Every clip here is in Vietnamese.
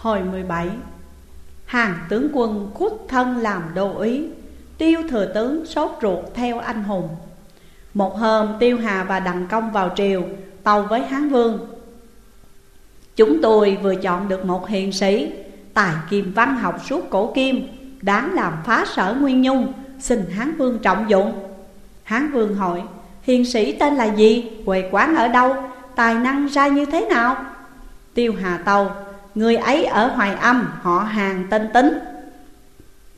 Hồi 17 Hàng tướng quân khuất thân làm đô ý, Tiêu thừa tướng sốt ruột theo anh hùng Một hôm, Tiêu Hà và Đặng Công vào triều, Tàu với Hán Vương Chúng tôi vừa chọn được một hiền sĩ, Tài kim văn học suốt cổ kim, Đáng làm phá sở Nguyên Nhung, Xin Hán Vương trọng dụng Hán Vương hỏi, Hiền sĩ tên là gì? Quê quán ở đâu? Tài năng ra như thế nào? Tiêu Hà Tâu Người ấy ở Hoài Âm, họ hàng tên tính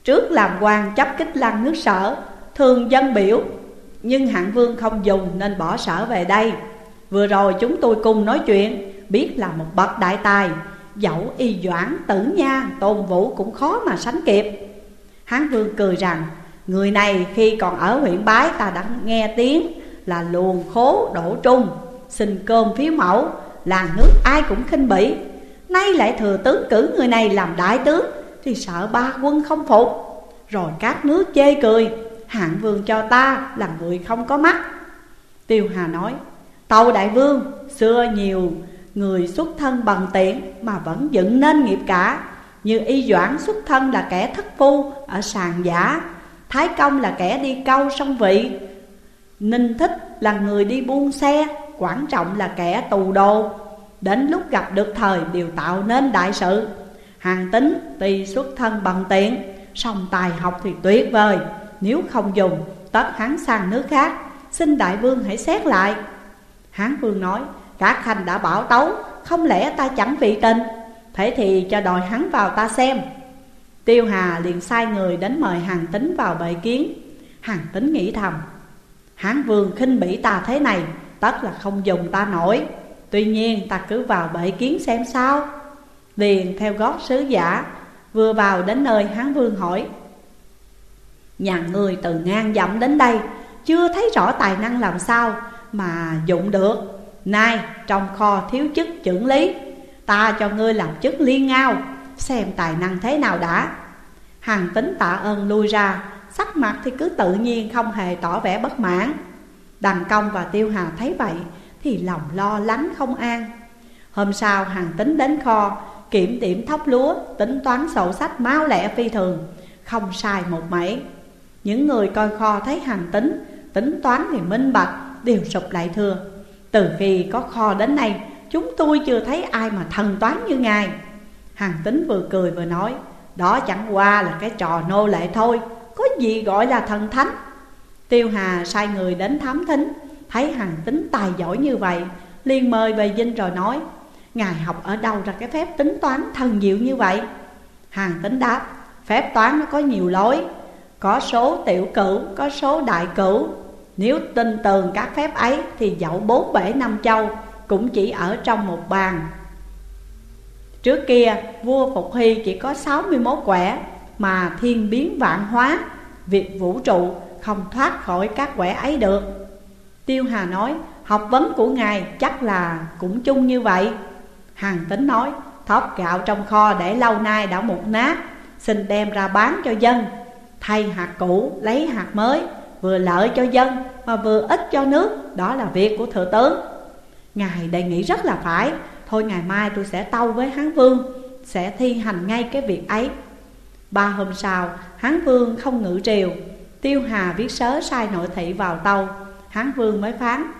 Trước làm quan chấp kích lăng nước sở, Thường dân biểu, Nhưng hạng vương không dùng nên bỏ sở về đây. Vừa rồi chúng tôi cùng nói chuyện, Biết là một bậc đại tài, Dẫu y doãn tử nha, Tôn vũ cũng khó mà sánh kịp. Hán vương cười rằng, Người này khi còn ở huyện Bái ta đã nghe tiếng Là luồn khố đổ trung, Xin cơm phiếu mẫu, Làng nước ai cũng khinh bỉ. Nay lại thừa tướng cử người này làm đại tướng, Thì sợ ba quân không phục. Rồi các nước chê cười, Hạng vương cho ta là người không có mắt. Tiêu Hà nói Tâu đại vương, xưa nhiều người xuất thân bằng tiện Mà vẫn dựng nên nghiệp cả. Như y doãn xuất thân là kẻ thất phu ở sàn giả, Thái công là kẻ đi câu sông vị. Ninh thích là người đi buôn xe, Quảng trọng là kẻ tù đồ. Đến lúc gặp được thời đều tạo nên đại sự. Hàng tính tuy xuất thân bằng tiện song tài học thì tuyệt vời. Nếu không dùng, tất hắn sang nước khác. Xin đại vương hãy xét lại. Hán vương nói Các khanh đã bảo tấu, Không lẽ ta chẳng vị tình? Thế thì cho đòi hắn vào ta xem. Tiêu Hà liền sai người đến mời hàng tính vào bệ kiến. Hàng tính nghĩ thầm, Hán vương khinh bỉ ta thế này, Tất là không dùng ta nổi. Tuy nhiên, ta cứ vào bể kiến xem sao. Liền theo gót sứ giả, Vừa vào đến nơi Hán Vương hỏi, Nhà người từ ngang dặm đến đây, Chưa thấy rõ tài năng làm sao Mà dụng được? Nay, trong kho thiếu chức trưởng lý, Ta cho ngươi làm chức liên ngao, Xem tài năng thế nào đã. Hàng tính tạ ơn lui ra, Sắc mặt thì cứ tự nhiên không hề tỏ vẻ bất mãn. Đằng công và tiêu hà thấy vậy thì lòng lo lắng không an. Hôm sau, hàng tính đến kho, Kiểm điểm thóc lúa, Tính toán sổ sách mau lẹ phi thường, Không sai một mảy Những người coi kho thấy hàng tính Tính toán thì minh bạch, Đều sụp lại thưa Từ khi có kho đến nay, Chúng tôi chưa thấy ai mà thần toán như ngài. Hàng tính vừa cười vừa nói, Đó chẳng qua là cái trò nô lệ thôi, Có gì gọi là thần thánh? Tiêu Hà sai người đến thám thính Thấy hàng tính tài giỏi như vậy liền mời về dinh rồi nói Ngài học ở đâu ra cái phép tính toán thần diệu như vậy? Hàng tính đáp Phép toán nó có nhiều lối Có số tiểu cửu, có số đại cửu. Nếu tin tường các phép ấy Thì dẫu bốn bể năm châu Cũng chỉ ở trong một bàn. Trước kia vua Phục Hy chỉ có 61 quẻ Mà thiên biến vạn hóa Việc vũ trụ không thoát khỏi các quẻ ấy được. Tiêu Hà nói, Học vấn của ngài chắc là cũng chung như vậy. Hàng tính nói, Thóc gạo trong kho để lâu nay đã mục nát, Xin đem ra bán cho dân. Thay hạt cũ, lấy hạt mới, Vừa lợi cho dân mà vừa ích cho nước. Đó là việc của thừa tướng. Ngài đề nghị rất là phải. Thôi ngày mai tôi sẽ tâu với Hán Vương, Sẽ thi hành ngay cái việc ấy. Ba hôm sau, Hán Vương không ngự triều. Tiêu Hà viết sớ sai nội thị vào tâu. Hán vương mới phán.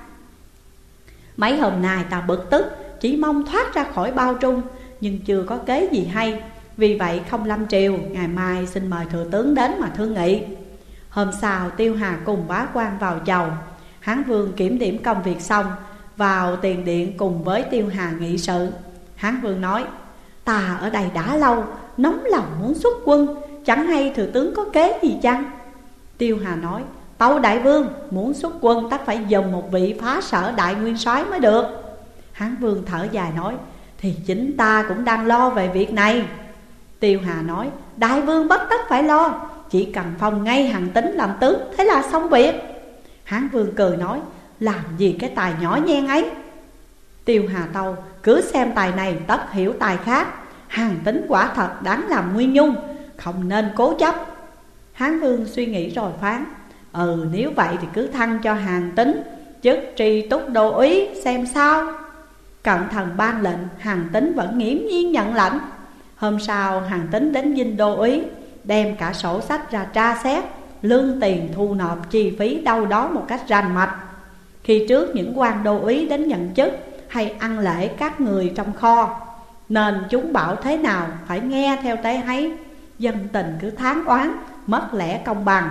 Mấy hôm nay ta bực tức, Chỉ mong thoát ra khỏi bao trung, Nhưng chưa có kế gì hay. Vì vậy không lâm triều, Ngày mai xin mời thừa tướng đến mà thương nghị. Hôm sau Tiêu Hà cùng bá quan vào chầu. Hán vương kiểm điểm công việc xong, Vào tiền điện cùng với Tiêu Hà nghị sự. Hán vương nói, Ta ở đây đã lâu, Nóng lòng muốn xuất quân, Chẳng hay thừa tướng có kế gì chăng? Tiêu Hà nói Tâu đại vương, muốn xuất quân, tất phải dùng một vị phá sở đại nguyên soái mới được. Hán vương thở dài nói, Thì chính ta cũng đang lo về việc này. Tiêu Hà nói, Đại vương bất tất phải lo, Chỉ cần phong ngay hàng tính làm tướng, Thế là xong việc. Hán vương cười nói, Làm gì cái tài nhỏ nhen ấy? Tiêu Hà Tâu, Cứ xem tài này tất hiểu tài khác. Hàng tính quả thật đáng làm nguyên nhung, Không nên cố chấp. Hán vương suy nghĩ rồi phán Ừ nếu vậy thì cứ thăng cho hàng tính, Chức tri túc đô úy xem sao. Cận thần ban lệnh hàng tính vẫn nghiễm nhiên nhận lãnh. Hôm sau hàng tính đến dinh đô ý, Đem cả sổ sách ra tra xét, Lương tiền thu nộp, chi phí đâu đó một cách rành mạch. Khi trước những quan đô ý đến nhận chức Hay ăn lễ các người trong kho, Nên chúng bảo thế nào phải nghe theo tế ấy. Dân tình cứ tháng oán, Mất lẽ công bằng.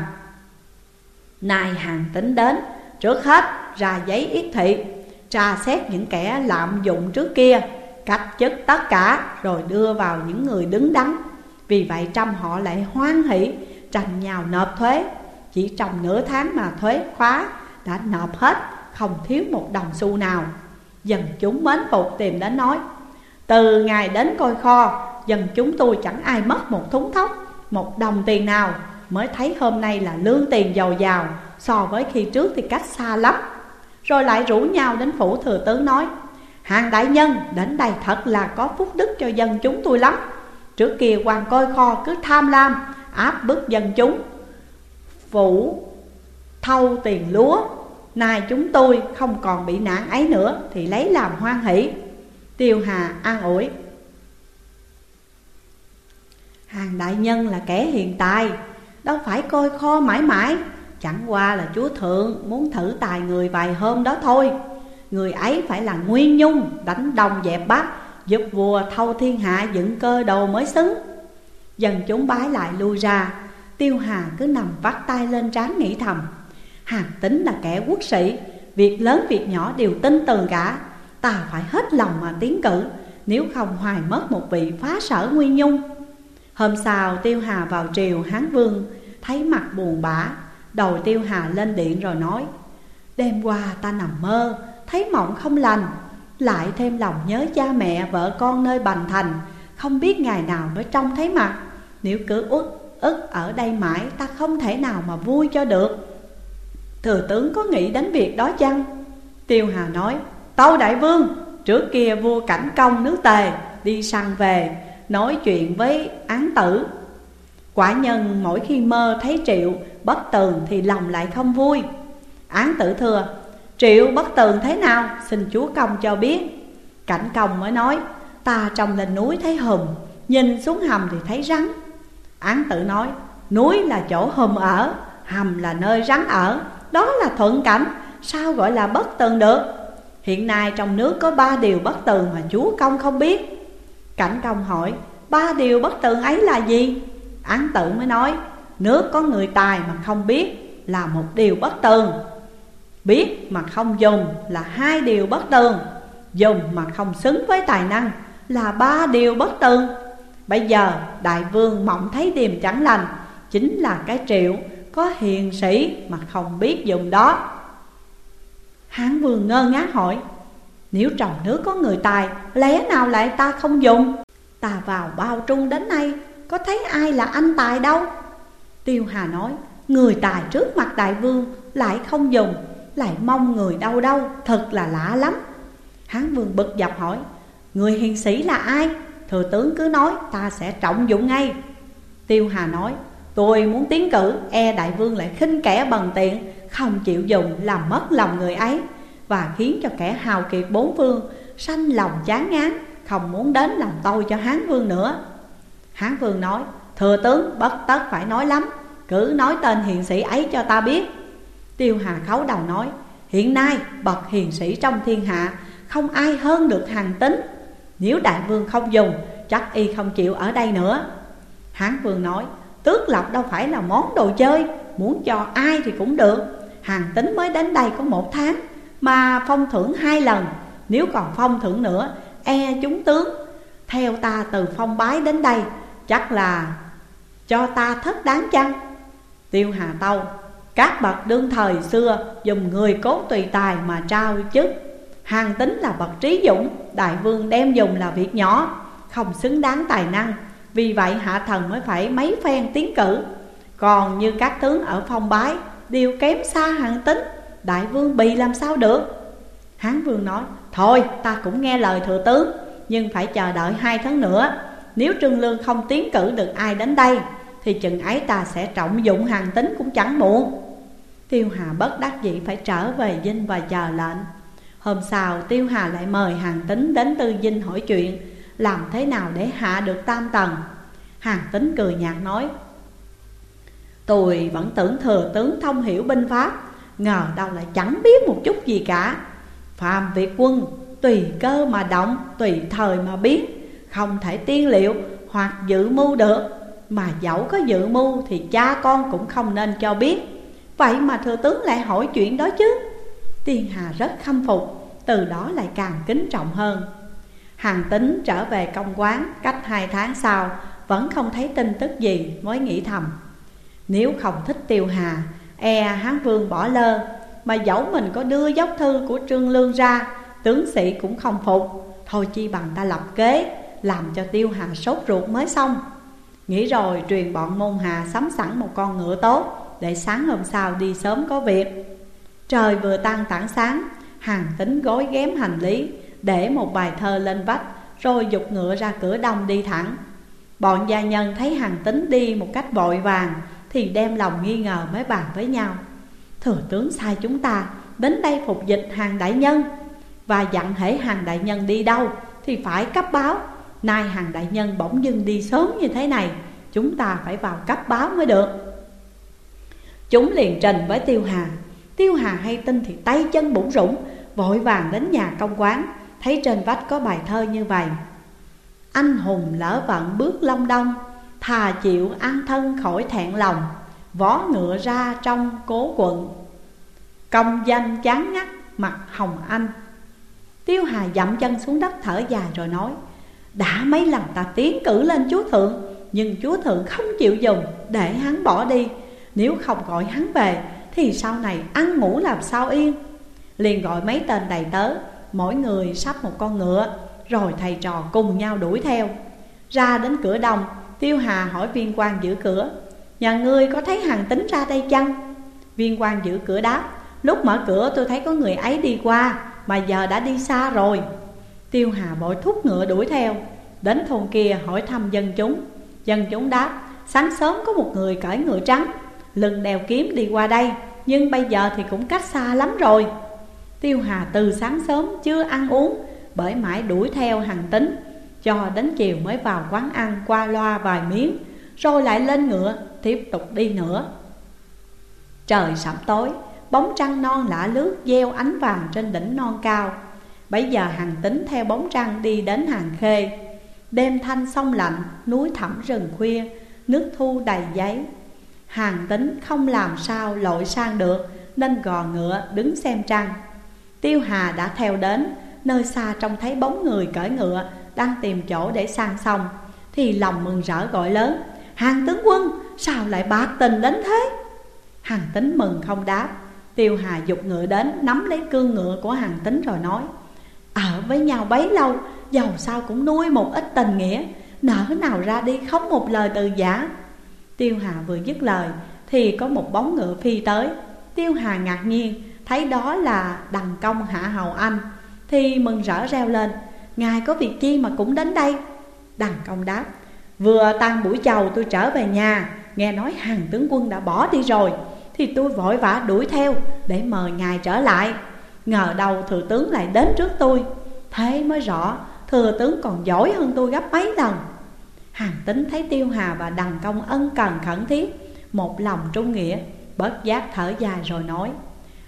Nay hàng tính đến, Trước hết ra giấy yết thị, Tra xét những kẻ lạm dụng trước kia, Cách chức tất cả, Rồi đưa vào những người đứng đắn. Vì vậy trăm họ lại hoan hỷ, Tranh nhau nộp thuế. Chỉ trong nửa tháng mà thuế khóa Đã nộp hết, Không thiếu một đồng xu nào. Dần chúng mến phục tìm đến nói, Từ ngày đến coi kho Dần chúng tôi chẳng ai mất một thúng thóc, Một đồng tiền nào. Mới thấy hôm nay là lương tiền giàu giàu So với khi trước thì cách xa lắm. Rồi lại rủ nhau đến phủ thừa tướng nói, Hàng đại nhân, đến đây thật là có phúc đức cho dân chúng tôi lắm. Trước kia quan coi kho cứ tham lam, áp bức dân chúng. Phủ thâu tiền lúa, Nay chúng tôi không còn bị nạn ấy nữa, Thì lấy làm hoan hỷ. Tiêu Hà an ủi, Hàng đại nhân là kẻ hiện tài Đâu phải coi kho mãi mãi. Chẳng qua là chúa thượng muốn thử tài người vài hôm đó thôi. Người ấy phải là Nguyên Nhung, đánh đồng dẹp bắt Giúp vua thâu thiên hạ dựng cơ đồ mới xứng. Dần chúng bái lại lui ra. Tiêu Hà cứ nằm vắt tay lên trán nghĩ thầm. Hàn tính là kẻ quốc sĩ, Việc lớn việc nhỏ đều tin tường cả. Ta phải hết lòng mà tiến cử, Nếu không hoài mất một vị phá sở Nguyên Nhung. Hôm sau, Tiêu Hà vào triều Hán Vương, Thấy mặt buồn bã, Đầu Tiêu Hà lên điện rồi nói, Đêm qua ta nằm mơ, Thấy mộng không lành, Lại thêm lòng nhớ cha mẹ vợ con nơi Bành Thành, Không biết ngày nào mới trông thấy mặt Nếu cứ út ức ở đây mãi, Ta không thể nào mà vui cho được Thừa tướng có nghĩ đến việc đó chăng? Tiêu Hà nói, Tâu đại vương, Trước kia vua cảnh công nước tề, Đi săn về Nói chuyện với án tử. Quả nhân mỗi khi mơ thấy triệu bất tường thì lòng lại không vui. Án tử thừa Triệu bất tường thế nào? Xin chúa công cho biết. Cảnh công mới nói, Ta trong lên núi thấy hùm, Nhìn xuống hầm thì thấy rắn. Án tử nói, Núi là chỗ hùm ở, Hầm là nơi rắn ở, Đó là thuận cảnh, Sao gọi là bất tường được? Hiện nay trong nước có ba điều bất tường mà chúa công không biết. Cảnh công hỏi, Ba điều bất tường ấy là gì? Án tử mới nói, Nước có người tài mà không biết là một điều bất tường. Biết mà không dùng là hai điều bất tường. Dùng mà không xứng với tài năng là ba điều bất tường. Bây giờ, đại vương mộng thấy điềm chẳng lành, Chính là cái triệu có hiền sĩ mà không biết dùng đó. Hán vương ngơ ngác hỏi nếu trong nước có người tài, Lẽ nào lại ta không dùng? Ta vào bao trung đến nay, Có thấy ai là anh tài đâu? Tiêu Hà nói, Người tài trước mặt đại vương Lại không dùng, Lại mong người đâu đâu, Thật là lạ lắm. Hán vương bực dọc hỏi, Người hiền sĩ là ai? Thừa tướng cứ nói, ta sẽ trọng dụng ngay. Tiêu Hà nói, Tôi muốn tiến cử E đại vương lại khinh kẻ bằng tiện Không chịu dùng làm mất lòng người ấy. Và khiến cho kẻ hào kiệt bốn phương, Sanh lòng chán ngán, Không muốn đến làm tôi cho Hán vương nữa. Hán vương nói, Thừa tướng, bất tất phải nói lắm, Cứ nói tên hiền sĩ ấy cho ta biết. Tiêu Hà khấu đầu nói, Hiện nay, bậc hiền sĩ trong thiên hạ, Không ai hơn được hàng tính Nếu đại vương không dùng, Chắc y không chịu ở đây nữa. Hán vương nói, Tước lộc đâu phải là món đồ chơi, Muốn cho ai thì cũng được. Hàng tính mới đến đây có một tháng. Mà phong thưởng hai lần, Nếu còn phong thưởng nữa E chúng tướng. Theo ta từ phong bái đến đây, Chắc là cho ta thất đáng chăng? Tiêu Hà Tâu, Các bậc đương thời xưa Dùng người cố tùy tài mà trao chức Hàng tính là bậc trí dũng, Đại vương đem dùng là việc nhỏ, Không xứng đáng tài năng. Vì vậy hạ thần mới phải mấy phen tiến cử. Còn như các tướng ở phong bái, Đều kém xa hàng tính. Đại vương bị làm sao được? Hán vương nói, Thôi, ta cũng nghe lời thừa tướng, Nhưng phải chờ đợi hai tháng nữa. Nếu Trương Lương không tiến cử được ai đến đây, thì chừng ấy ta sẽ trọng dụng hàng tính cũng chẳng muộn. Tiêu Hà bất đắc dĩ phải trở về dinh và chờ lệnh. Hôm sau, Tiêu Hà lại mời hàng tính đến tư dinh hỏi chuyện, Làm thế nào để hạ được tam tầng. Hàng tính cười nhạt nói, Tôi vẫn tưởng thừa tướng thông hiểu binh pháp Ngờ đâu lại chẳng biết một chút gì cả. Phạm Việt quân tùy cơ mà động, tùy thời mà biến. Không thể tiên liệu hoặc dự mưu được. Mà dẫu có dự mưu thì cha con cũng không nên cho biết. Vậy mà thừa tướng lại hỏi chuyện đó chứ. Tiên Hà rất khâm phục Từ đó lại càng kính trọng hơn. Hàng tính trở về công quán Cách hai tháng sau Vẫn không thấy tin tức gì mới nghĩ thầm. Nếu không thích Tiêu Hà E Hán Vương bỏ lơ, Mà dẫu mình có đưa dốc thư của Trương Lương ra, Tướng sĩ cũng không phục. Thôi chi bằng ta lập kế, Làm cho Tiêu Hà sốt ruột mới xong. Nghĩ rồi, truyền bọn môn hà sắm sẵn một con ngựa tốt Để sáng hôm sau đi sớm có việc. Trời vừa tan tảng sáng, Hàng tính gối ghém hành lý, Để một bài thơ lên vách, Rồi dục ngựa ra cửa đông đi thẳng. Bọn gia nhân thấy hàng tính đi một cách vội vàng thì đem lòng nghi ngờ mới bàn với nhau. Thừa tướng sai chúng ta, đến đây phục dịch hàng đại nhân. Và dặn hễ hàng đại nhân đi đâu thì phải cấp báo. Nay hàng đại nhân bỗng dưng đi sớm như thế này, Chúng ta phải vào cấp báo mới được. Chúng liền trình với Tiêu Hà. Tiêu Hà hay tin thì tay chân bủn rủng, Vội vàng đến nhà công quán, Thấy trên vách có bài thơ như vậy. Anh hùng lỡ vận bước long đông Thà chịu an thân khỏi thẹn lòng, Vó ngựa ra trong cố quận. Công danh chán ngắt, mặt hồng anh. Tiêu Hà dậm chân xuống đất thở dài rồi nói, Đã mấy lần ta tiến cử lên chúa thượng, Nhưng chúa thượng không chịu dùng để hắn bỏ đi. Nếu không gọi hắn về, Thì sau này ăn ngủ làm sao yên? Liền gọi mấy tên đầy tớ, Mỗi người sắp một con ngựa, Rồi thầy trò cùng nhau đuổi theo. Ra đến cửa đông Tiêu Hà hỏi viên quan giữ cửa. Nhà ngươi có thấy hàng tính ra đây chăng? Viên quan giữ cửa đáp, Lúc mở cửa tôi thấy có người ấy đi qua, Mà giờ đã đi xa rồi. Tiêu Hà vội thúc ngựa đuổi theo. Đến thôn kia hỏi thăm dân chúng. Dân chúng đáp, Sáng sớm có một người cởi ngựa trắng, Lưng đèo kiếm đi qua đây, Nhưng bây giờ thì cũng cách xa lắm rồi. Tiêu Hà từ sáng sớm chưa ăn uống, Bởi mãi đuổi theo hàng tính. Cho đến chiều mới vào quán ăn qua loa vài miếng Rồi lại lên ngựa tiếp tục đi nữa. Trời sẩm tối Bóng trăng non lạ lướt gieo ánh vàng trên đỉnh non cao. Bây giờ hàng tính theo bóng trăng đi đến hàng khê. Đêm thanh sông lạnh, núi thẳm rừng khuya Nước thu đầy giấy. Hàng tính không làm sao lội sang được Nên gò ngựa đứng xem trăng. Tiêu Hà đã theo đến Nơi xa trông thấy bóng người cởi ngựa, Đang tìm chỗ để sang sông. Thì lòng mừng rỡ gọi lớn, Hàng tướng quân, sao lại bạc tình đến thế? Hàng tính mừng không đáp. Tiêu Hà dục ngựa đến, Nắm lấy cương ngựa của hàng tính rồi nói, Ở với nhau bấy lâu giàu sao cũng nuôi một ít tình nghĩa, Nỡ nào ra đi không một lời từ giả. Tiêu Hà vừa dứt lời, Thì có một bóng ngựa phi tới. Tiêu Hà ngạc nhiên, Thấy đó là đằng công hạ hầu anh. Thì mừng rỡ reo lên. Ngài có việc chi mà cũng đến đây? Đằng công đáp, Vừa tan buổi chầu tôi trở về nhà, Nghe nói hàng tướng quân đã bỏ đi rồi, Thì tôi vội vã đuổi theo Để mời ngài trở lại. Ngờ đầu thừa tướng lại đến trước tôi, Thế mới rõ Thừa tướng còn giỏi hơn tôi gấp mấy lần. Hàng tính thấy Tiêu Hà và Đằng Công ân cần khẩn thiết, Một lòng trung nghĩa, Bớt giác thở dài rồi nói,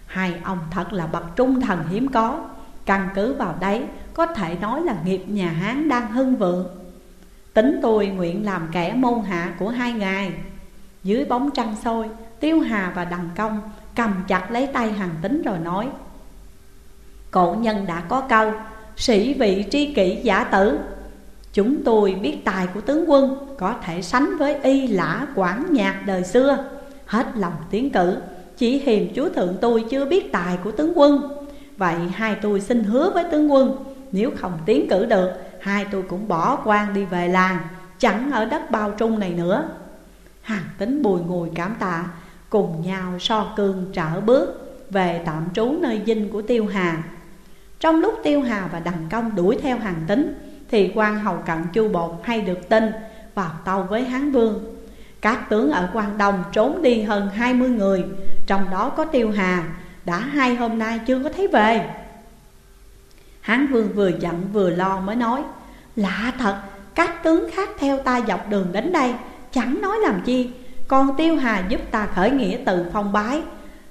Hai ông thật là bậc trung thần hiếm có. Căn cứ vào đấy, Có thể nói là nghiệp nhà Hán đang hưng vượng. Tính tôi nguyện làm kẻ môn hạ của hai ngài. Dưới bóng trăng sôi, Tiêu Hà và Đằng Công Cầm chặt lấy tay hàng tính rồi nói, Cổ nhân đã có câu, Sĩ vị tri kỷ giả tử. Chúng tôi biết tài của tướng quân, Có thể sánh với y lã quản nhạc đời xưa. Hết lòng tiến cử, Chỉ hiềm chúa thượng tôi chưa biết tài của tướng quân. Vậy hai tôi xin hứa với tướng quân, Nếu không tiến cử được, Hai tôi cũng bỏ quan đi về làng, Chẳng ở đất bao trung này nữa. Hàng tính bùi ngùi cảm tạ, Cùng nhau so cương trở bước Về tạm trú nơi dinh của Tiêu Hà. Trong lúc Tiêu Hà và Đằng Công đuổi theo hàng tính, Thì quan hầu cận chu bột hay được tin Vào tàu với Hán Vương. Các tướng ở quan Đông trốn đi hơn 20 người, Trong đó có Tiêu Hà đã hai hôm nay chưa có thấy về. Hán Vương vừa giận vừa lo mới nói Lạ thật, các tướng khác theo ta dọc đường đến đây Chẳng nói làm chi Còn Tiêu Hà giúp ta khởi nghĩa từ phong bái.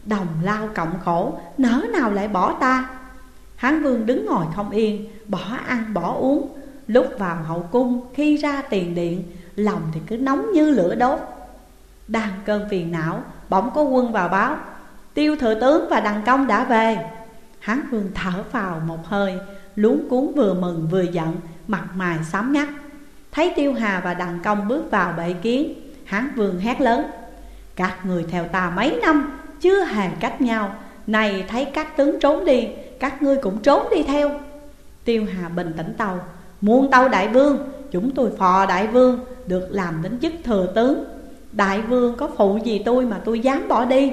Đồng lao cộng khổ Nỡ nào lại bỏ ta? Hán vương đứng ngồi không yên Bỏ ăn bỏ uống. Lúc vào hậu cung khi ra tiền điện Lòng thì cứ nóng như lửa đốt. Đang cơn phiền não Bỗng có quân vào báo Tiêu thừa tướng và đằng công đã về. Hán vương thở vào một hơi, Luống cuốn vừa mừng vừa giận, Mặt mày xám ngắt. Thấy tiêu hà và đằng công bước vào bệ kiến, Hán vương hét lớn, Các người theo ta mấy năm, Chưa hề cách nhau. Này thấy các tướng trốn đi, Các ngươi cũng trốn đi theo. Tiêu hà bình tĩnh tàu Muôn tâu đại vương, Chúng tôi phò đại vương, Được làm đến chức thừa tướng. Đại vương có phụ gì tôi mà tôi dám bỏ đi?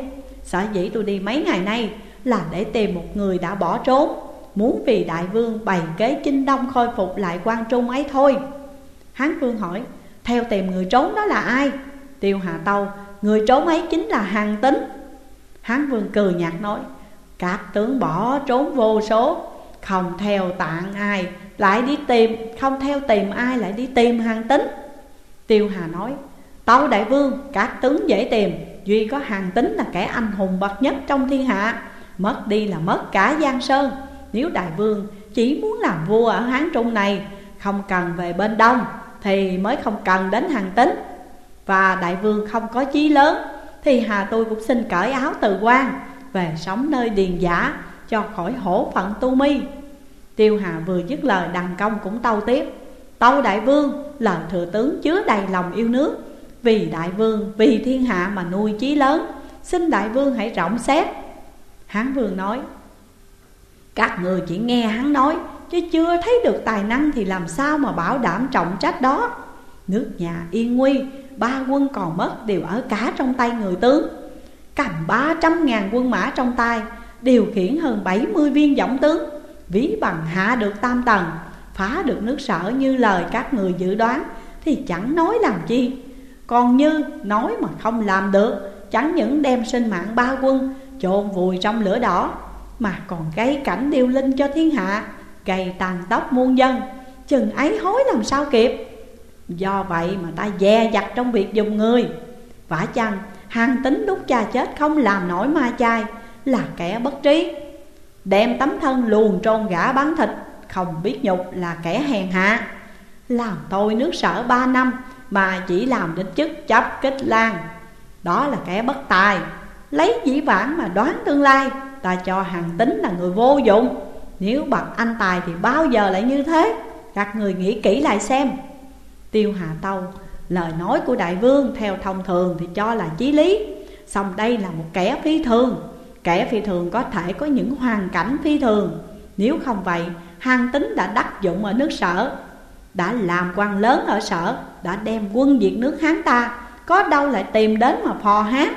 Sở dĩ tôi đi mấy ngày nay Là để tìm một người đã bỏ trốn. Muốn vì đại vương bày kế chinh đông khôi phục lại quan trung ấy thôi. Hán vương hỏi, Theo tìm người trốn đó là ai? Tiêu Hà Tâu, Người trốn ấy chính là hàng Tính Hán vương cười nhạt nói, Các tướng bỏ trốn vô số, Không theo tạng ai Lại đi tìm, Không theo tìm ai lại đi tìm hàng Tính Tiêu Hà nói, Tâu đại vương, Các tướng dễ tìm Duy có hàng Tính là kẻ anh hùng bậc nhất trong thiên hạ. Mất đi là mất cả Giang Sơn. Nếu đại vương chỉ muốn làm vua ở Hán Trung này, Không cần về bên Đông Thì mới không cần đến hàng Tính. Và đại vương không có chí lớn, Thì hà tôi cũng xin cởi áo từ quan Về sống nơi điền giả Cho khỏi hổ phận tu mi. Tiêu Hà vừa dứt lời đằng công cũng tâu tiếp. Tâu đại vương lời thừa tướng chứa đầy lòng yêu nước vì đại vương, vì thiên hạ mà nuôi chí lớn. Xin đại vương hãy rộng xét. Hán vương nói Các người chỉ nghe hắn nói Chứ chưa thấy được tài năng thì làm sao mà bảo đảm trọng trách đó? Nước nhà yên nguy Ba quân còn mất đều ở cả trong tay người tướng. Cầm ba trăm ngàn quân mã trong tay Điều khiển hơn bảy mươi viên giọng tướng. Ví bằng hạ được tam tầng Phá được nước sở như lời các người dự đoán Thì chẳng nói làm chi. Còn như nói mà không làm được, Chẳng những đem sinh mạng ba quân, chôn vùi trong lửa đỏ, Mà còn gây cảnh điêu linh cho thiên hạ, Gây tàn tóc muôn dân. Chừng ấy hối làm sao kịp? Do vậy mà ta dè dặt trong việc dùng người. Vả chăng hàng tính lúc cha chết không làm nổi ma chai, Là kẻ bất trí. Đem tấm thân luồn trôn gã bán thịt, Không biết nhục là kẻ hèn hạ. Làm tôi nước sở ba năm mà chỉ làm đến chức chấp kích lan Đó là kẻ bất tài. Lấy dĩ vãng mà đoán tương lai, Ta cho hàng tính là người vô dụng. Nếu bậc anh tài thì bao giờ lại như thế? Các người nghĩ kỹ lại xem. Tiêu Hà Tâu, Lời nói của đại vương theo thông thường thì cho là chí lý. Song đây là một kẻ phi thường. Kẻ phi thường có thể có những hoàn cảnh phi thường. Nếu không vậy, Hàng tính đã đắc dụng ở nước sở. Đã làm quan lớn ở sở, Đã đem quân diệt nước Hán ta, Có đâu lại tìm đến mà phò hát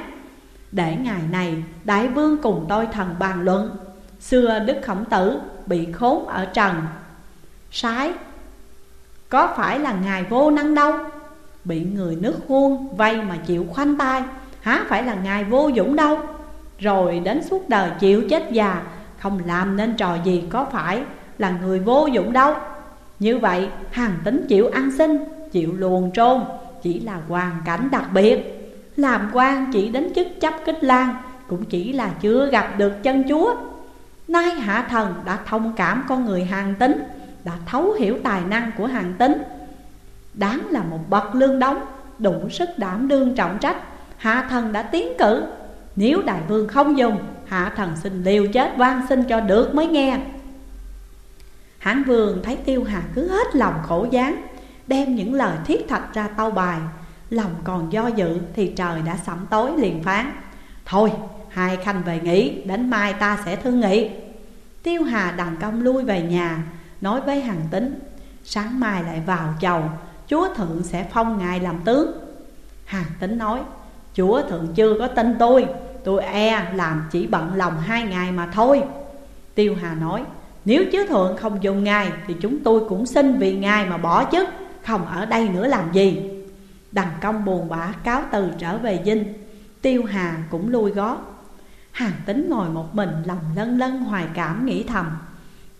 để ngày này, đại vương cùng tôi thần bàn luận. Xưa Đức Khổng Tử bị khốn ở trần. Sái, Có phải là ngài vô năng đâu? Bị người nước huôn vay mà chịu khoanh tay, Há phải là ngài vô dũng đâu? Rồi đến suốt đời chịu chết già, Không làm nên trò gì có phải là người vô dụng đâu? Như vậy hàng tính chịu ăn xin Chịu luồn trôn, Chỉ là hoàn cảnh đặc biệt. Làm quan chỉ đến chức chấp kích lan Cũng chỉ là chưa gặp được chân chúa. Nay hạ thần đã thông cảm con người hàng tính Đã thấu hiểu tài năng của hàng tính Đáng là một bậc lương đóng, Đủ sức đảm đương trọng trách. Hạ thần đã tiến cử. Nếu đại vương không dùng, Hạ thần xin liều chết van xin cho được mới nghe. Hãn vương thấy tiêu hà cứ hết lòng khổ gián Đem những lời thiết thạch ra tâu bài. Lòng còn do dự thì trời đã sẩm tối liền phán, Thôi, hai khanh về nghỉ, Đến mai ta sẽ thương nghị. Tiêu Hà đằng công lui về nhà, Nói với hàng tính, Sáng mai lại vào chầu, Chúa thượng sẽ phong ngài làm tướng. Hàng tính nói, Chúa thượng chưa có tin tôi Tôi e làm chỉ bận lòng hai ngày mà thôi. Tiêu Hà nói nếu chứa thượng không dùng ngài, Thì chúng tôi cũng xin vì ngài mà bỏ chức, Không ở đây nữa làm gì. Đằng công buồn bã cáo từ trở về dinh, Tiêu Hà cũng lui gót. Hàng tính ngồi một mình lòng lân lân hoài cảm nghĩ thầm.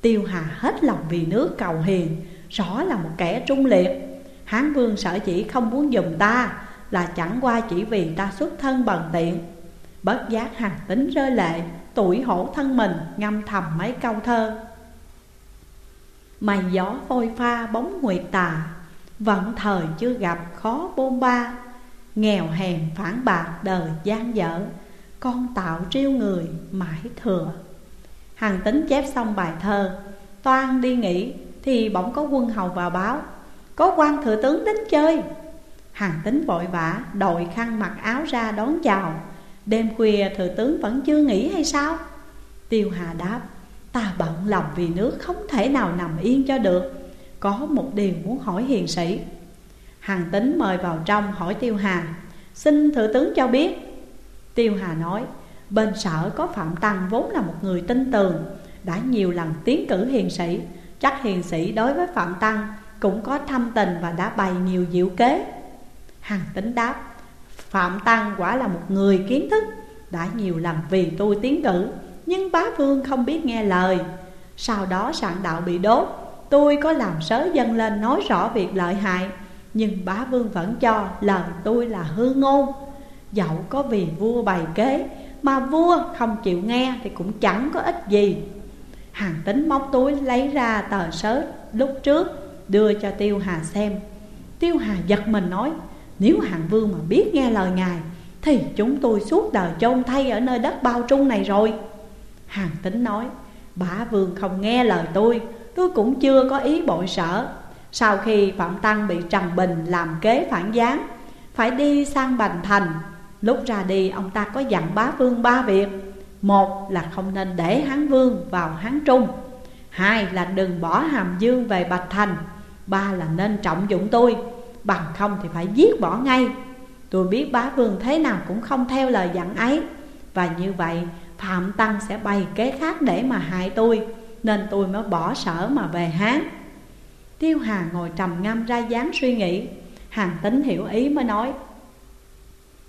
Tiêu Hà hết lòng vì nước cầu hiền, Rõ là một kẻ trung liệt. Hán vương sở chỉ không muốn dùng ta, Là chẳng qua chỉ vì ta xuất thân bần tiện. Bất giác hàng tính rơi lệ Tuổi hổ thân mình, ngâm thầm mấy câu thơ mày gió phôi pha bóng nguyệt tà. Vận thời chưa gặp khó bôn ba. Nghèo hèn phản bạc đời gian dở, Con tạo triêu người mãi thừa. Hằng tính chép xong bài thơ, Toan đi nghỉ thì bỗng có quân hầu vào báo. Có quan thừa tướng đến chơi. Hằng tính vội vã đội khăn mặc áo ra đón chào. Đêm khuya thừa tướng vẫn chưa nghỉ hay sao? Tiêu Hà đáp Ta bận lòng vì nước không thể nào nằm yên cho được. Có một điều muốn hỏi hiền sĩ. Hằng tính mời vào trong hỏi Tiêu Hà. Xin thử tướng cho biết. Tiêu Hà nói, Bên sở có Phạm Tăng vốn là một người tin tường. Đã nhiều lần tiến cử hiền sĩ. Chắc hiền sĩ đối với Phạm Tăng Cũng có thâm tình và đã bày nhiều diệu kế. Hằng tính đáp, Phạm Tăng quả là một người kiến thức. Đã nhiều lần vì tôi tiến cử. Nhưng bá vương không biết nghe lời. Sau đó sạn đạo bị đốt. Tôi có làm sớ dân lên nói rõ việc lợi hại, Nhưng bá vương vẫn cho lời tôi là hư ngôn. Dẫu có vì vua bày kế, Mà vua không chịu nghe thì cũng chẳng có ích gì. Hàng tính móc túi lấy ra tờ sớ lúc trước, Đưa cho Tiêu Hà xem. Tiêu Hà giật mình nói, Nếu hàng vương mà biết nghe lời ngài, Thì chúng tôi suốt đời chôn thay ở nơi đất bao trung này rồi. Hàng tính nói Bá vương không nghe lời tôi Tôi cũng chưa có ý bội sở Sau khi Phạm Tăng bị Trần Bình làm kế phản gián, Phải đi sang Bành Thành. Lúc ra đi, ông ta có dặn bá vương ba việc. Một là không nên để Hán Vương vào Hán Trung. Hai là đừng bỏ Hàm Dương về Bạch Thành. Ba là nên trọng dụng tôi. Bằng không thì phải giết bỏ ngay. Tôi biết bá vương thế nào cũng không theo lời dặn ấy. Và như vậy Phạm Tăng sẽ bày kế khác để mà hại tôi, Nên tôi mới bỏ sở mà về Hán. Tiêu Hà ngồi trầm ngâm ra dáng suy nghĩ. Hàng tính hiểu ý mới nói,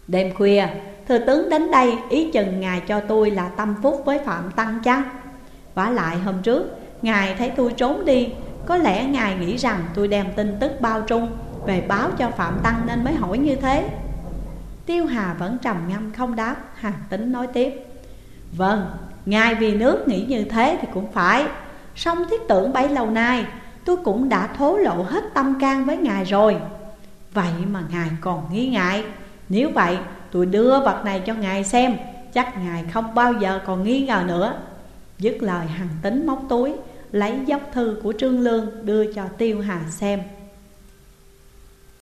Đêm khuya Thừa tướng đến đây, ý chừng ngài cho tôi là tâm phúc với Phạm Tăng chăng? Vả lại hôm trước, Ngài thấy tôi trốn đi, Có lẽ ngài nghĩ rằng tôi đem tin tức bao trung Về báo cho Phạm Tăng nên mới hỏi như thế. Tiêu Hà vẫn trầm ngâm không đáp, Hàng tính nói tiếp Vâng, ngài vì nước nghĩ như thế thì cũng phải. Song thiết tưởng bấy lâu nay Tôi cũng đã thố lộ hết tâm can với ngài rồi. Vậy mà ngài còn nghi ngại. Nếu vậy tôi đưa vật này cho ngài xem. Chắc ngài không bao giờ còn nghi ngờ nữa. Dứt lời hằng tính móc túi Lấy dốc thư của Trương Lương đưa cho Tiêu Hà xem.